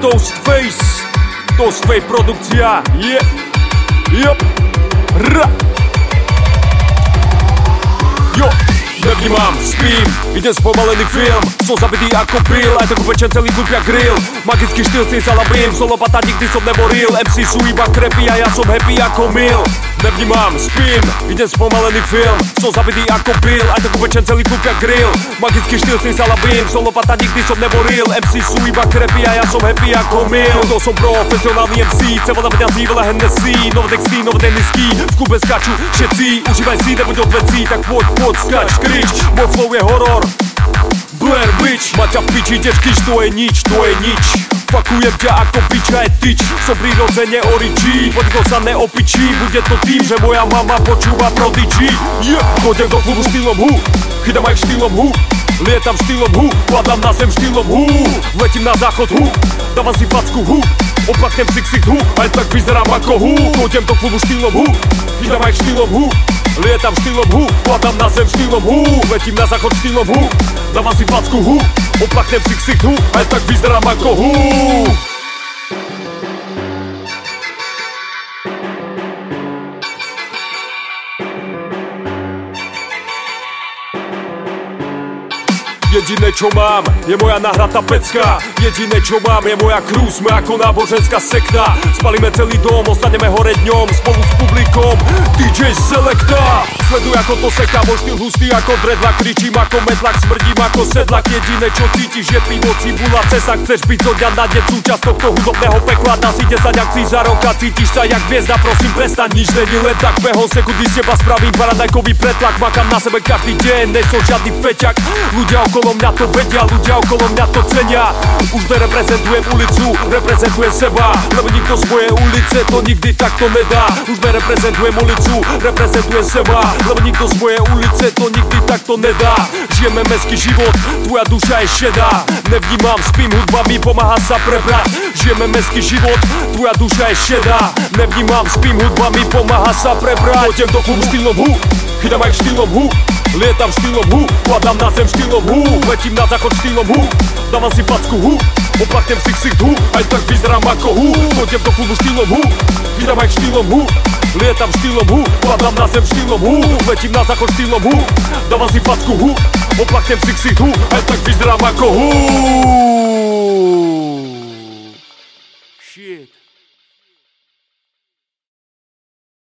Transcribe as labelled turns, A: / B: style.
A: Toast Face. Toast Face produkcia Yeah Yep Ra. Jo Nevnímám, spím, idem spomalený film. Som zabitý ako bril, aj tak upečen celý klub jak grill. Magický štýl si salabím, solopata nikdy som neboril. MC sú iba krepy a ja som happy ako mil Nevnímam, spím, idem spomalený film Som zabitý ako bril, aj tak upečen celý jak grill. Magický štýl si salabím, solopata nikdy som neboril. MC sú iba krepy a ja som happy ako mil To som profesionálny MC, celo na peňazí, veľa Hennessy. Nové texty, nové tenisky, v klube skaču všetci. Užívaj si, nebuď odvecí, tak poď, poď, skač, krič. Môj flow je horor Blair Witch. Maťa v piči, dečkyš, to je nič, to je nič Fakujem ťa ako piča je tyč Som prirodzene oričí, poďko sa neopičí Bude to tým, že moja mama počúva prodigy yeah. Chodem do klubu štýlom hu, chytám aj štýlom hu Lietam štýlom hu, padám na zem štýlom hu Letím na záchod hu, dávam si facku hu Oplaknem si ksich hu, aj tak vyzerám ako hu Chodem do klubu štýlom hu, chytám aj štýlom hu Lietam štýlom hu, padám na zem štýlom hu Letím na záchod štýlom hu, dávam si facku hu Oplaknem si ksich hu, aj tak vyzerám ako hu Jediné čo mám je moja nahratá pecka. Jediné čo mám je moja crew Sme ako náboženská sekta. Spalíme celý dom, ostaneme hore dňom Spolu s publikom. DJ Selecta Sleduj ako to seka, môj štýl hustý ako dreadlock Kričím ako medlak, smrdím ako sedlak. Jediné čo cítiš je pivo, cibula, cesa Chceš byť zo dňa na deň súčasť tohto hudobného pekla. Dá si 10 akcií za roka, cítiš sa jak hviezda. Prosím prestaň, nič není len tak. Behom sekundy z teba spravím paradajkový pretlak. Makám na sebe každý deň, nesom žiadny feťak. Ľudia okolo mňa to vedia, ľudia okolo mňa to cenia. Už nereprezentujem ulicu, reprezentujem seba. Lebo nikto z mojej ulice to nikdy takto nedá. Už nereprezentujem ulicu, reprezentujem seba Lebo nikto z mojej ulice to nikdy takto nedá. Žijeme mestský život, tvoja duša je šedá. Nevnímam, spím, hudba mi pomáha sa prebrať. Žijeme mestský život, tvoja duša je šedá. Nevnímam, spím, hudba mi pomáha sa prebrať. Poďem do klubu štýlom hu, chytám aj štýlom hu Lietam štýlom hu, padám na zem štýlom hu Letím na záchod štýlom hu, dávam si facku hu Oplaknem si ksicht hu, aj tak vyzerám ako hu Chodím do klubu štýlom hu, vydám aj štýlom hu Lietam štýlom hu, padám na zem štýlom hu Letím na záchod štýlom hu, dávam si facku hu Oplaknem si ksicht hu, aj tak vyzerám ako hu